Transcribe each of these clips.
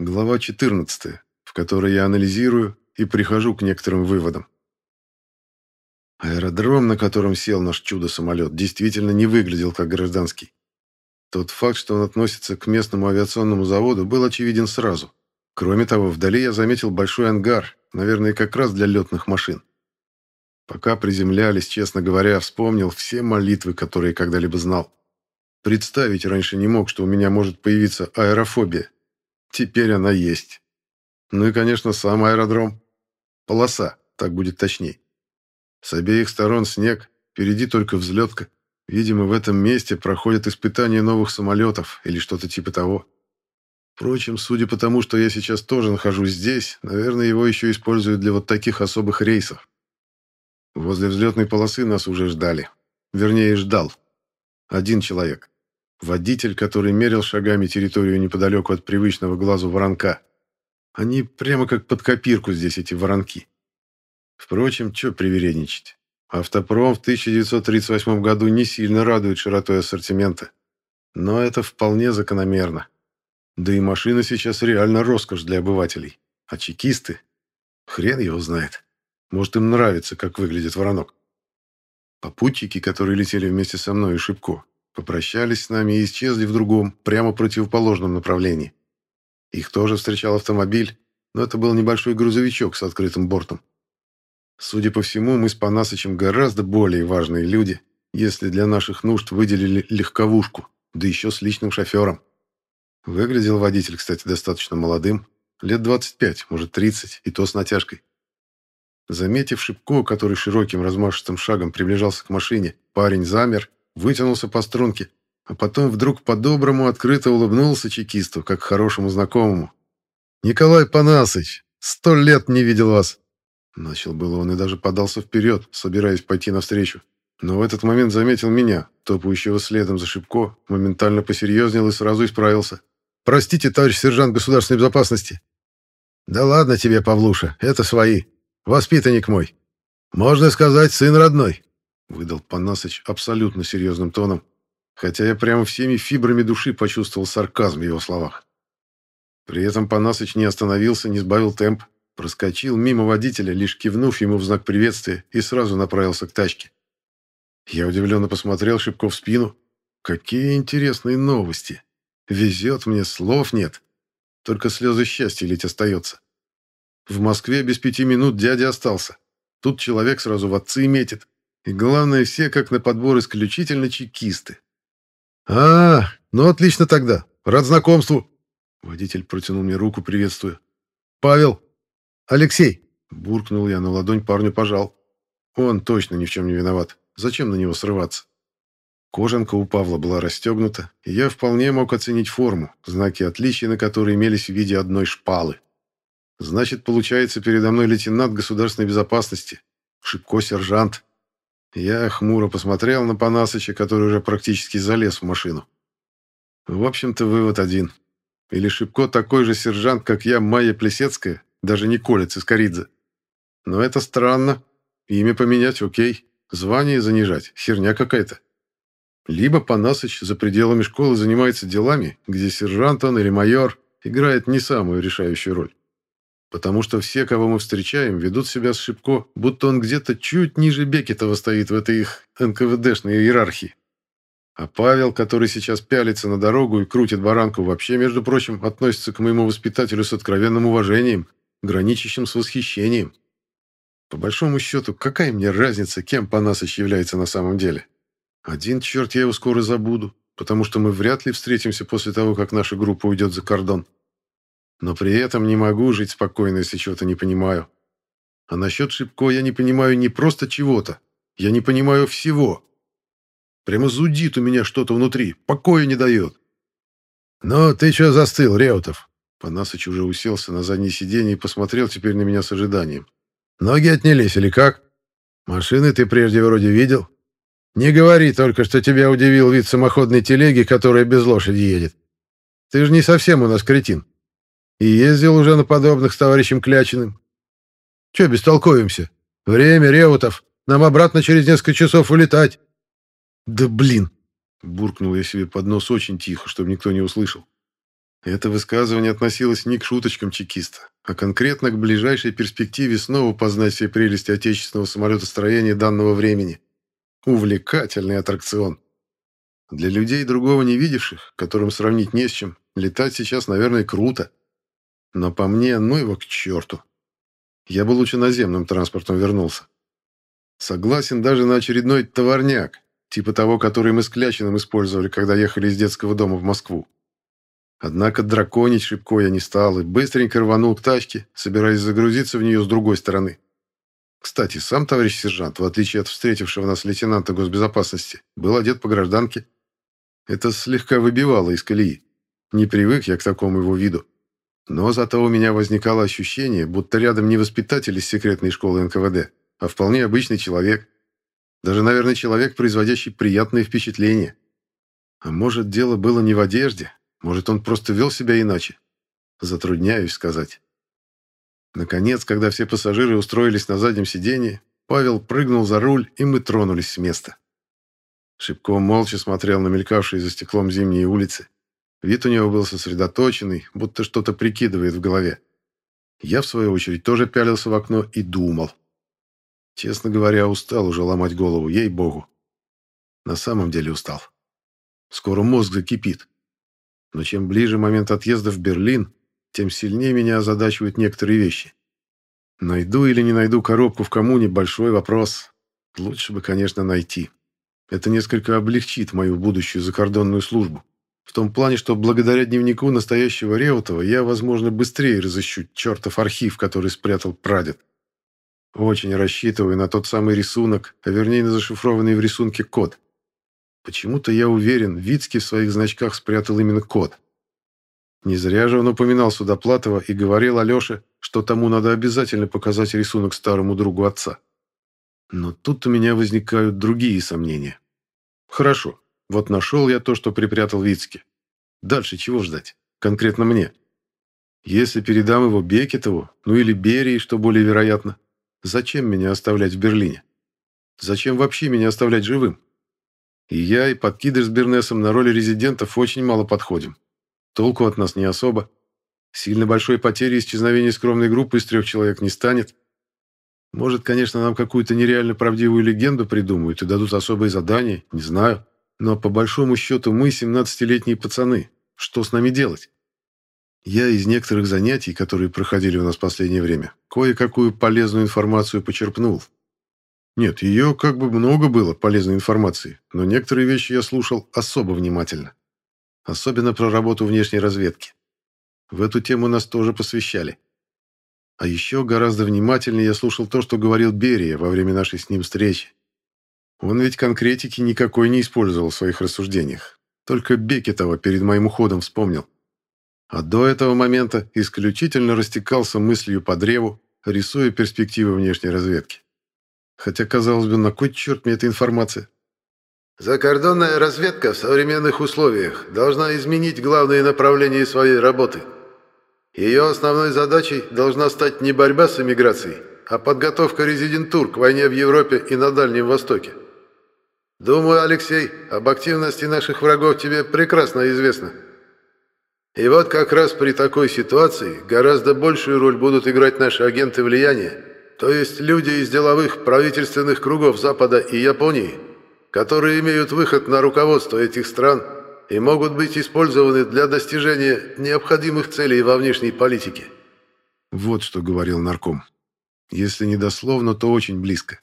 Глава 14, в которой я анализирую и прихожу к некоторым выводам. Аэродром, на котором сел наш чудо-самолет, действительно не выглядел как гражданский. Тот факт, что он относится к местному авиационному заводу, был очевиден сразу. Кроме того, вдали я заметил большой ангар, наверное, как раз для летных машин. Пока приземлялись, честно говоря, вспомнил все молитвы, которые когда-либо знал. Представить раньше не мог, что у меня может появиться аэрофобия. Теперь она есть. Ну и, конечно, сам аэродром. Полоса, так будет точней. С обеих сторон снег, впереди только взлетка. Видимо, в этом месте проходят испытания новых самолетов или что-то типа того. Впрочем, судя по тому, что я сейчас тоже нахожусь здесь, наверное, его еще используют для вот таких особых рейсов. Возле взлетной полосы нас уже ждали. Вернее, ждал. Один человек. Водитель, который мерил шагами территорию неподалеку от привычного глазу воронка. Они прямо как под копирку здесь, эти воронки. Впрочем, что привередничать. Автопром в 1938 году не сильно радует широтой ассортимента. Но это вполне закономерно. Да и машина сейчас реально роскошь для обывателей. А чекисты? Хрен его знает. Может, им нравится, как выглядит воронок. Попутчики, которые летели вместе со мной и Шибко, попрощались с нами и исчезли в другом, прямо противоположном направлении. Их тоже встречал автомобиль, но это был небольшой грузовичок с открытым бортом. Судя по всему, мы с Панасычем гораздо более важные люди, если для наших нужд выделили легковушку, да еще с личным шофером. Выглядел водитель, кстати, достаточно молодым, лет 25, может 30, и то с натяжкой. Заметив Шипко, который широким размашистым шагом приближался к машине, парень замер, вытянулся по струнке, а потом вдруг по-доброму открыто улыбнулся чекисту, как хорошему знакомому. «Николай Панасыч, сто лет не видел вас!» Начал было он и даже подался вперед, собираясь пойти навстречу. Но в этот момент заметил меня, топающего следом за Шибко, моментально посерьезнел и сразу исправился. «Простите, товарищ сержант государственной безопасности». «Да ладно тебе, Павлуша, это свои. Воспитанник мой. Можно сказать, сын родной», — выдал Панасыч абсолютно серьезным тоном, хотя я прямо всеми фибрами души почувствовал сарказм в его словах. При этом Панасыч не остановился, не сбавил темп, Проскочил мимо водителя, лишь кивнув ему в знак приветствия, и сразу направился к тачке. Я удивленно посмотрел Шибко в спину. Какие интересные новости. Везет мне, слов нет. Только слезы счастья лить остается. В Москве без пяти минут дядя остался. Тут человек сразу в отцы метит. И главное, все как на подбор исключительно чекисты. «А, ну отлично тогда. Рад знакомству». Водитель протянул мне руку, приветствуя. «Павел, «Алексей!» – буркнул я, на ладонь парню пожал. Он точно ни в чем не виноват. Зачем на него срываться? Кожанка у Павла была расстегнута, и я вполне мог оценить форму, знаки отличия на которые имелись в виде одной шпалы. Значит, получается, передо мной лейтенант государственной безопасности, Шибко сержант. Я хмуро посмотрел на Панасыча, который уже практически залез в машину. В общем-то, вывод один. Или Шибко такой же сержант, как я, Майя Плесецкая, даже не Колец из Коридзе. Но это странно. Имя поменять окей. Звание занижать. Херня какая-то. Либо Панасыч за пределами школы занимается делами, где сержант он или майор играет не самую решающую роль. Потому что все, кого мы встречаем, ведут себя с Шибко, будто он где-то чуть ниже Бекетова стоит в этой их НКВДшной иерархии. А Павел, который сейчас пялится на дорогу и крутит баранку, вообще, между прочим, относится к моему воспитателю с откровенным уважением граничащим с восхищением. По большому счету, какая мне разница, кем Панасыч является на самом деле? Один черт я его скоро забуду, потому что мы вряд ли встретимся после того, как наша группа уйдет за кордон. Но при этом не могу жить спокойно, если чего-то не понимаю. А насчет Шибко я не понимаю не просто чего-то, я не понимаю всего. Прямо зудит у меня что-то внутри, покоя не дает. «Ну, ты что застыл, Реутов?» Панасыч уже уселся на заднее сиденье и посмотрел теперь на меня с ожиданием. «Ноги отнялись или как? Машины ты прежде вроде видел? Не говори только, что тебя удивил вид самоходной телеги, которая без лошади едет. Ты же не совсем у нас кретин. И ездил уже на подобных с товарищем Клячиным. Че бестолковимся? Время, Реутов. Нам обратно через несколько часов улетать». «Да блин!» — буркнул я себе под нос очень тихо, чтобы никто не услышал. Это высказывание относилось не к шуточкам чекиста, а конкретно к ближайшей перспективе снова познать все прелести отечественного самолетостроения данного времени. Увлекательный аттракцион. Для людей, другого не видевших, которым сравнить не с чем, летать сейчас, наверное, круто. Но по мне, ну его к черту. Я бы лучше наземным транспортом вернулся. Согласен даже на очередной товарняк, типа того, который мы с Клячиным использовали, когда ехали из детского дома в Москву. Однако драконить шибко я не стал и быстренько рванул к тачке, собираясь загрузиться в нее с другой стороны. Кстати, сам товарищ сержант, в отличие от встретившего нас лейтенанта госбезопасности, был одет по гражданке. Это слегка выбивало из колеи. Не привык я к такому его виду. Но зато у меня возникало ощущение, будто рядом не воспитатель из секретной школы НКВД, а вполне обычный человек. Даже, наверное, человек, производящий приятные впечатления. А может, дело было не в одежде, может, он просто вел себя иначе? Затрудняюсь сказать. Наконец, когда все пассажиры устроились на заднем сиденье, Павел прыгнул за руль, и мы тронулись с места. Шибко молча смотрел на мелькавшие за стеклом зимние улицы. Вид у него был сосредоточенный, будто что-то прикидывает в голове. Я, в свою очередь, тоже пялился в окно и думал. Честно говоря, устал уже ломать голову, ей-богу. На самом деле устал. Скоро мозг закипит. Но чем ближе момент отъезда в Берлин, тем сильнее меня озадачивают некоторые вещи. Найду или не найду коробку в коммуне – большой вопрос. Лучше бы, конечно, найти. Это несколько облегчит мою будущую закордонную службу. В том плане, что благодаря дневнику настоящего Реутова я, возможно, быстрее разыщу чертов архив, который спрятал прадед. Очень рассчитываю на тот самый рисунок, а вернее на зашифрованный в рисунке код. Почему-то я уверен, Вицкий в своих значках спрятал именно код. Не зря же он упоминал Судоплатова и говорил Алёше, что тому надо обязательно показать рисунок старому другу отца. Но тут у меня возникают другие сомнения. Хорошо, вот нашел я то, что припрятал Вицке. Дальше чего ждать? Конкретно мне. Если передам его Бекетову, ну или Берии, что более вероятно, зачем меня оставлять в Берлине? Зачем вообще меня оставлять живым? И я, и подкидыш с Бернесом на роли резидентов очень мало подходим. Толку от нас не особо. Сильно большой потери исчезновения скромной группы из трех человек не станет. Может, конечно, нам какую-то нереально правдивую легенду придумают и дадут особые задания, не знаю. Но по большому счету мы 17-летние пацаны. Что с нами делать? Я из некоторых занятий, которые проходили у нас в последнее время, кое-какую полезную информацию почерпнул. Нет, ее как бы много было полезной информации, но некоторые вещи я слушал особо внимательно. Особенно про работу внешней разведки. В эту тему нас тоже посвящали. А еще гораздо внимательнее я слушал то, что говорил Берия во время нашей с ним встречи. Он ведь конкретики никакой не использовал в своих рассуждениях. Только Бекетова перед моим уходом вспомнил. А до этого момента исключительно растекался мыслью по древу, рисуя перспективы внешней разведки. Хотя, казалось бы, на кой черт мне эта информация? Закордонная разведка в современных условиях должна изменить главные направления своей работы. Ее основной задачей должна стать не борьба с эмиграцией, а подготовка резидентур к войне в Европе и на Дальнем Востоке. Думаю, Алексей, об активности наших врагов тебе прекрасно известно. И вот как раз при такой ситуации гораздо большую роль будут играть наши агенты влияния, то есть люди из деловых правительственных кругов Запада и Японии, которые имеют выход на руководство этих стран и могут быть использованы для достижения необходимых целей во внешней политике. Вот что говорил нарком. Если не дословно, то очень близко.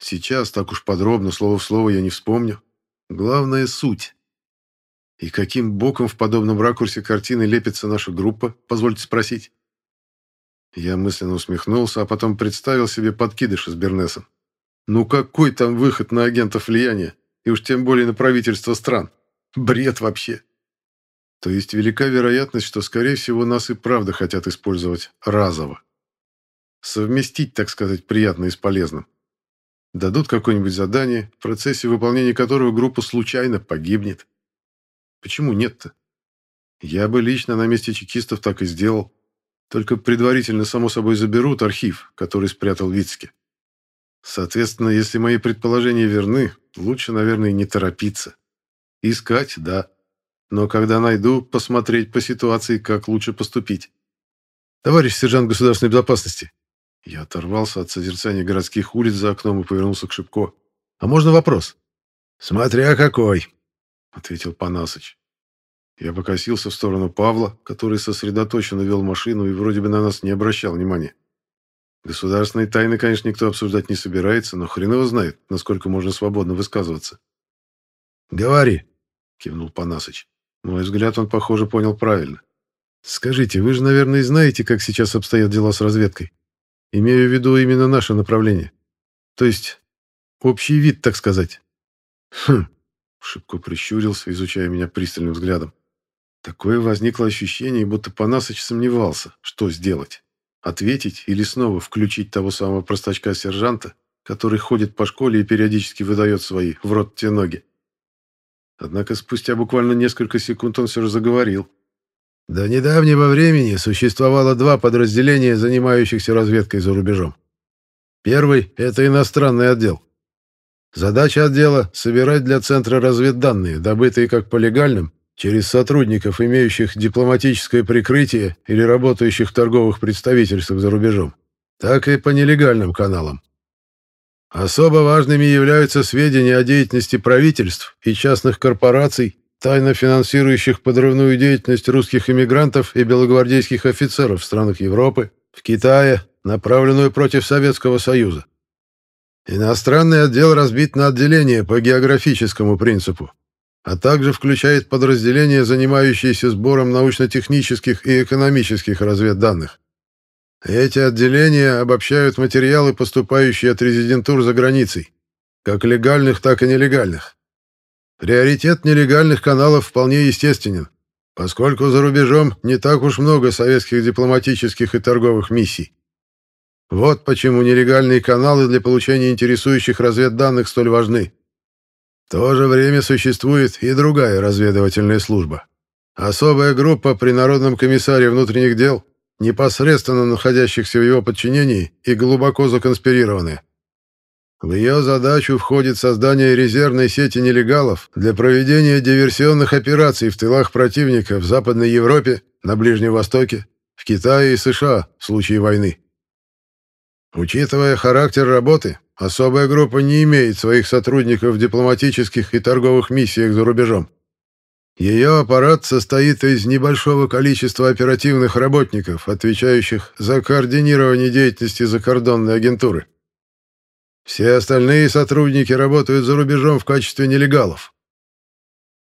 Сейчас так уж подробно, слово в слово, я не вспомню. Главное — суть. И каким боком в подобном ракурсе картины лепится наша группа, позвольте спросить? Я мысленно усмехнулся, а потом представил себе подкидыша с Бернесом. Ну какой там выход на агентов влияния? И уж тем более на правительство стран. Бред вообще. То есть велика вероятность, что, скорее всего, нас и правда хотят использовать разово. Совместить, так сказать, приятное с полезным. Дадут какое-нибудь задание, в процессе выполнения которого группа случайно погибнет. Почему нет-то? Я бы лично на месте чекистов так и сделал. Только предварительно, само собой, заберут архив, который спрятал Вицке. Соответственно, если мои предположения верны, лучше, наверное, не торопиться. Искать, да. но когда найду, посмотреть по ситуации, как лучше поступить. Товарищ сержант государственной безопасности. Я оторвался от созерцания городских улиц за окном и повернулся к Шипко. А можно вопрос? Смотря какой, ответил Панасыч. Я покосился в сторону Павла, который сосредоточенно вел машину и вроде бы на нас не обращал внимания. Государственные тайны, конечно, никто обсуждать не собирается, но хрен его знает, насколько можно свободно высказываться. «Говори», — кивнул Панасыч. Мой взгляд он, похоже, понял правильно. «Скажите, вы же, наверное, знаете, как сейчас обстоят дела с разведкой? Имею в виду именно наше направление. То есть, общий вид, так сказать». «Хм», — Шибко прищурился, изучая меня пристальным взглядом. Такое возникло ощущение, будто Панасыч сомневался, что сделать. Ответить или снова включить того самого простачка-сержанта, который ходит по школе и периодически выдает свои в рот те ноги. Однако спустя буквально несколько секунд он все же заговорил. До недавнего времени существовало два подразделения, занимающихся разведкой за рубежом. Первый — это иностранный отдел. Задача отдела — собирать для Центра разведданные, добытые как по легальным, через сотрудников, имеющих дипломатическое прикрытие или работающих в торговых представительствах за рубежом, так и по нелегальным каналам. Особо важными являются сведения о деятельности правительств и частных корпораций, тайно финансирующих подрывную деятельность русских иммигрантов и белогвардейских офицеров в странах Европы, в Китае, направленную против Советского Союза. Иностранный отдел разбит на отделения по географическому принципу а также включает подразделения, занимающиеся сбором научно-технических и экономических разведданных. Эти отделения обобщают материалы, поступающие от резидентур за границей, как легальных, так и нелегальных. Приоритет нелегальных каналов вполне естественен, поскольку за рубежом не так уж много советских дипломатических и торговых миссий. Вот почему нелегальные каналы для получения интересующих разведданных столь важны. В то же время существует и другая разведывательная служба. Особая группа при Народном комиссаре внутренних дел, непосредственно находящихся в его подчинении и глубоко законспирированная. В ее задачу входит создание резервной сети нелегалов для проведения диверсионных операций в тылах противника в Западной Европе, на Ближнем Востоке, в Китае и США в случае войны. Учитывая характер работы, особая группа не имеет своих сотрудников в дипломатических и торговых миссиях за рубежом. Ее аппарат состоит из небольшого количества оперативных работников, отвечающих за координирование деятельности закордонной агентуры. Все остальные сотрудники работают за рубежом в качестве нелегалов.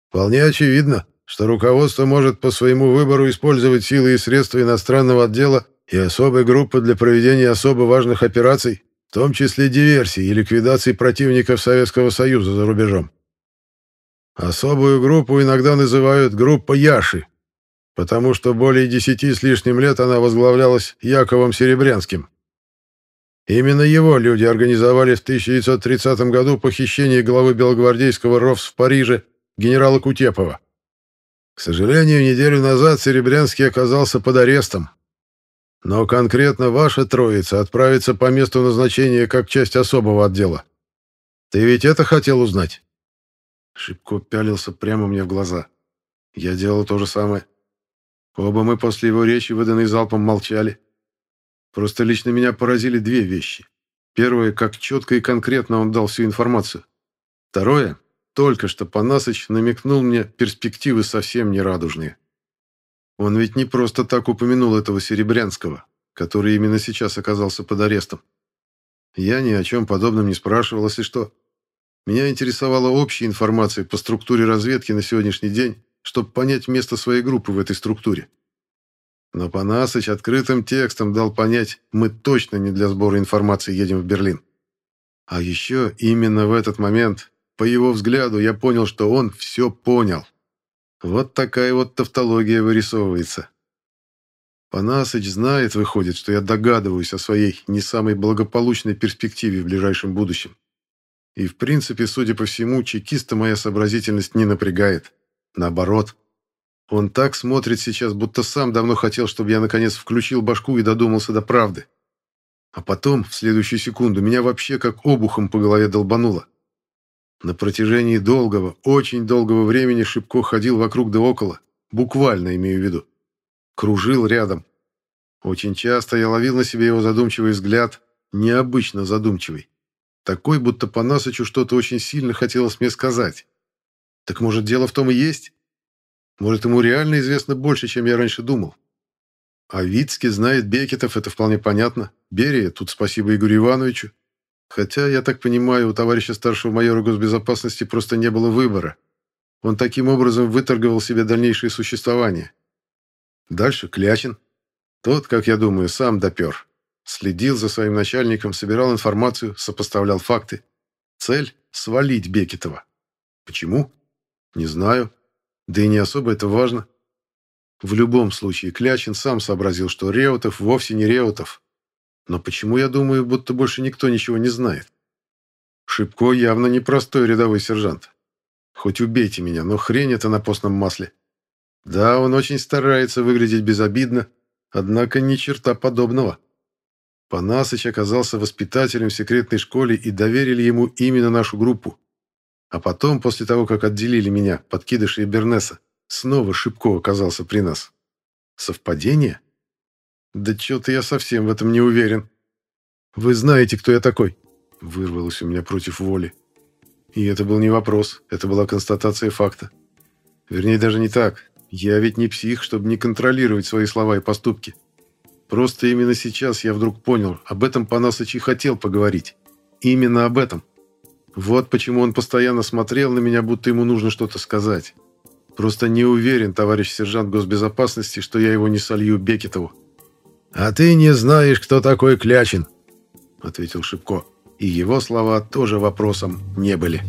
Вполне очевидно, что руководство может по своему выбору использовать силы и средства иностранного отдела и особой группы для проведения особо важных операций, в том числе диверсий и ликвидации противников Советского Союза за рубежом. Особую группу иногда называют группа Яши, потому что более десяти с лишним лет она возглавлялась Яковом Серебрянским. Именно его люди организовали в 1930 году похищение главы белогвардейского РОВС в Париже генерала Кутепова. К сожалению, неделю назад Серебрянский оказался под арестом, но конкретно ваша троица отправится по месту назначения как часть особого отдела. Ты ведь это хотел узнать?» Шибко пялился прямо мне в глаза. Я делал то же самое. Оба мы после его речи, выданной залпом, молчали. Просто лично меня поразили две вещи. Первое, как четко и конкретно он дал всю информацию. Второе, только что Панасыч намекнул мне перспективы совсем нерадужные. Он ведь не просто так упомянул этого Серебрянского, который именно сейчас оказался под арестом. Я ни о чем подобном не спрашивал, если что. Меня интересовала общая информация по структуре разведки на сегодняшний день, чтобы понять место своей группы в этой структуре. Но Панасыч открытым текстом дал понять, мы точно не для сбора информации едем в Берлин. А еще именно в этот момент, по его взгляду, я понял, что он все понял. Вот такая вот тавтология вырисовывается. Панасыч знает, выходит, что я догадываюсь о своей не самой благополучной перспективе в ближайшем будущем. И в принципе, судя по всему, чекиста моя сообразительность не напрягает. Наоборот. Он так смотрит сейчас, будто сам давно хотел, чтобы я наконец включил башку и додумался до правды. А потом, в следующую секунду, меня вообще как обухом по голове долбануло. На протяжении долгого, очень долгого времени Шипко ходил вокруг да около, буквально имею в виду. Кружил рядом. Очень часто я ловил на себе его задумчивый взгляд, необычно задумчивый. Такой, будто по Насычу что-то очень сильно хотелось мне сказать. Так может, дело в том и есть? Может, ему реально известно больше, чем я раньше думал? А Вицке знает Бекетов, это вполне понятно. Берия, тут спасибо Игорю Ивановичу. Хотя, я так понимаю, у товарища старшего майора госбезопасности просто не было выбора. Он таким образом выторговал себе дальнейшее существование. Дальше Клячин. Тот, как я думаю, сам допер. Следил за своим начальником, собирал информацию, сопоставлял факты. Цель — свалить Бекетова. Почему? Не знаю. Да и не особо это важно. В любом случае, Клячин сам сообразил, что Реутов вовсе не Реутов. Но почему я думаю, будто больше никто ничего не знает? Шипко явно не простой рядовой сержант. Хоть убейте меня, но хрень это на постном масле. Да, он очень старается выглядеть безобидно, однако ни черта подобного. Панасыч оказался воспитателем в секретной школе и доверили ему именно нашу группу. А потом, после того, как отделили меня, подкидыши и Бернеса, снова Шипко оказался при нас. Совпадение? Да что-то я совсем в этом не уверен. Вы знаете, кто я такой? Вырвалось у меня против воли. И это был не вопрос, это была констатация факта. Вернее, даже не так. Я ведь не псих, чтобы не контролировать свои слова и поступки. Просто именно сейчас я вдруг понял, об этом Панасыч и хотел поговорить. Именно об этом. Вот почему он постоянно смотрел на меня, будто ему нужно что-то сказать. Просто не уверен, товарищ сержант госбезопасности, что я его не солью Бекетову. «А ты не знаешь, кто такой Клячин», — ответил Шипко. И его слова тоже вопросом не были.